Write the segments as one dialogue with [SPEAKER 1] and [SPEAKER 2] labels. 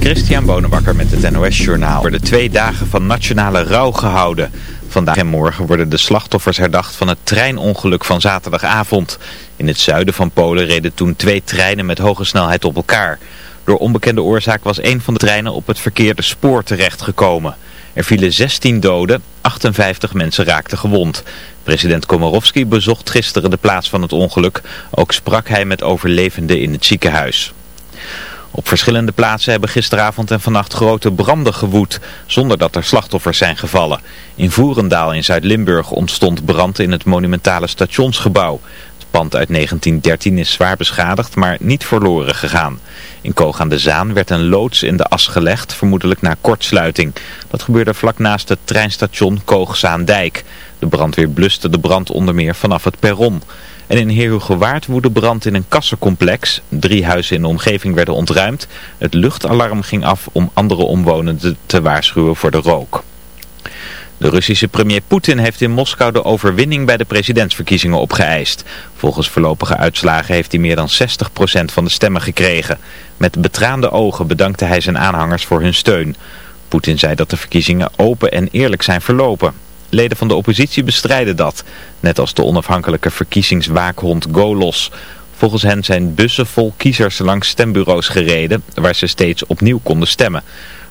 [SPEAKER 1] Christian Bonenbakker met het NOS Journaal. Er worden twee dagen van nationale rouw gehouden. Vandaag en morgen worden de slachtoffers herdacht van het treinongeluk van zaterdagavond. In het zuiden van Polen reden toen twee treinen met hoge snelheid op elkaar. Door onbekende oorzaak was een van de treinen op het verkeerde spoor terechtgekomen. Er vielen 16 doden, 58 mensen raakten gewond. President Komorowski bezocht gisteren de plaats van het ongeluk. Ook sprak hij met overlevenden in het ziekenhuis. Op verschillende plaatsen hebben gisteravond en vannacht grote branden gewoed, zonder dat er slachtoffers zijn gevallen. In Voerendaal in Zuid-Limburg ontstond brand in het monumentale stationsgebouw. Het pand uit 1913 is zwaar beschadigd, maar niet verloren gegaan. In Koog aan de Zaan werd een loods in de as gelegd, vermoedelijk na kortsluiting. Dat gebeurde vlak naast het treinstation Koog-Zaandijk. De brandweer bluste de brand onder meer vanaf het perron. En in Heerhugowaard woedde brand in een kassencomplex. Drie huizen in de omgeving werden ontruimd. Het luchtalarm ging af om andere omwonenden te waarschuwen voor de rook. De Russische premier Poetin heeft in Moskou de overwinning bij de presidentsverkiezingen opgeëist. Volgens voorlopige uitslagen heeft hij meer dan 60% van de stemmen gekregen. Met betraande ogen bedankte hij zijn aanhangers voor hun steun. Poetin zei dat de verkiezingen open en eerlijk zijn verlopen. Leden van de oppositie bestrijden dat, net als de onafhankelijke verkiezingswaakhond Golos. Volgens hen zijn bussen vol kiezers langs stembureaus gereden, waar ze steeds opnieuw konden stemmen.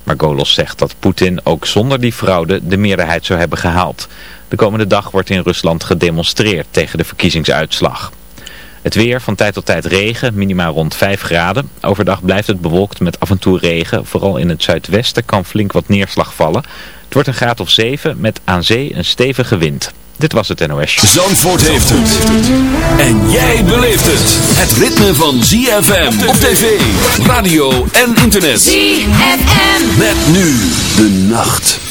[SPEAKER 1] Maar Golos zegt dat Poetin ook zonder die fraude de meerderheid zou hebben gehaald. De komende dag wordt in Rusland gedemonstreerd tegen de verkiezingsuitslag. Het weer, van tijd tot tijd regen, minimaal rond 5 graden. Overdag blijft het bewolkt met af en toe regen. Vooral in het zuidwesten kan flink wat neerslag vallen. Het wordt een graad of 7 met aan zee een stevige wind. Dit was het NOS.
[SPEAKER 2] Zandvoort heeft het. En jij beleeft het. Het ritme van ZFM op tv, radio en internet.
[SPEAKER 3] ZFM.
[SPEAKER 2] Met nu de nacht.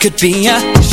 [SPEAKER 4] could be a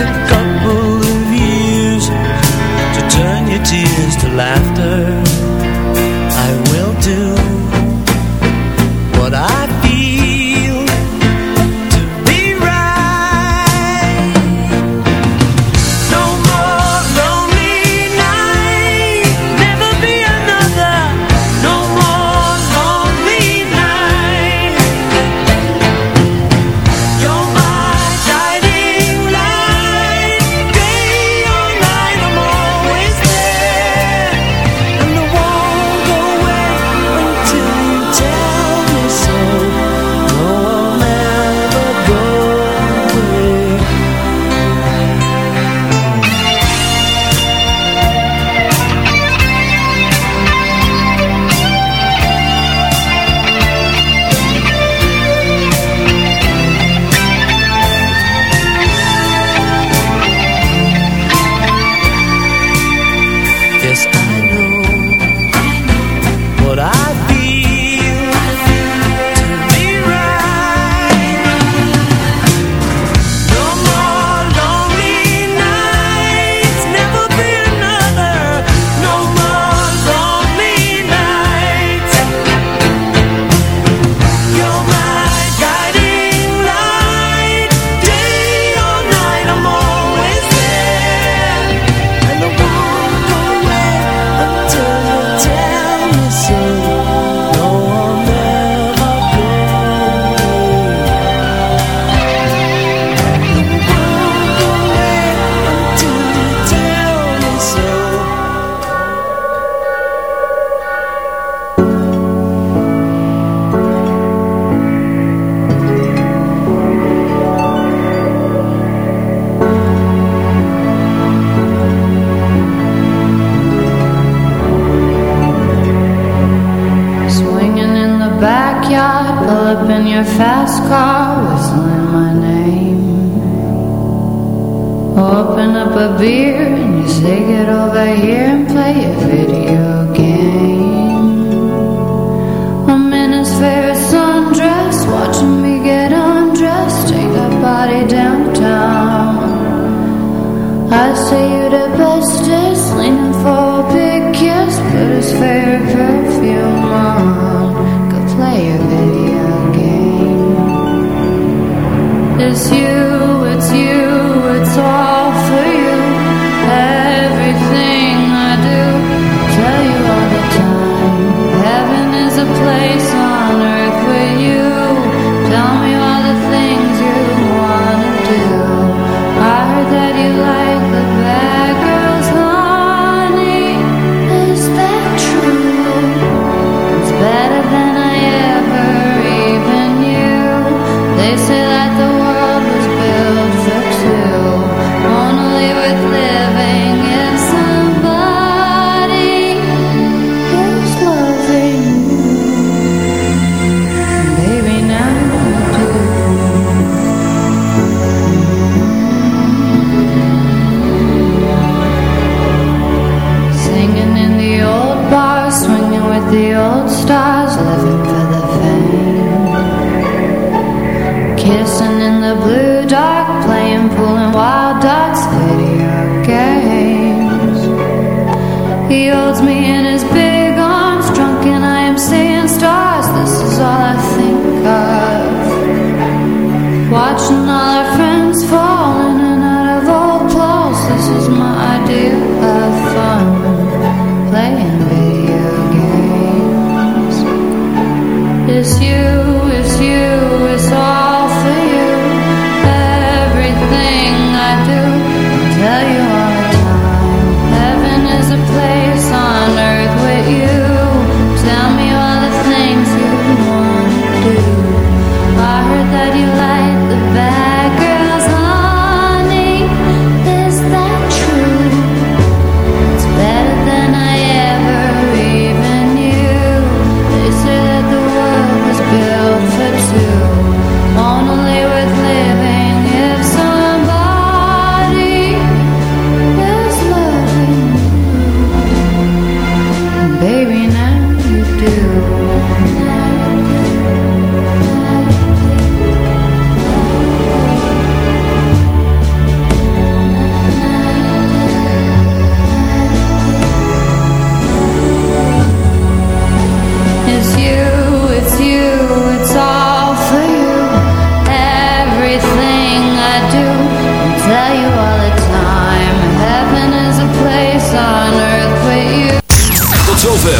[SPEAKER 5] to go.
[SPEAKER 6] last call whistling my name. Open up a beer and you say get over here and play a video game. I'm in his favorite sundress watching me get undressed Take a body downtown. I say in the blue dark, playing pool and wild.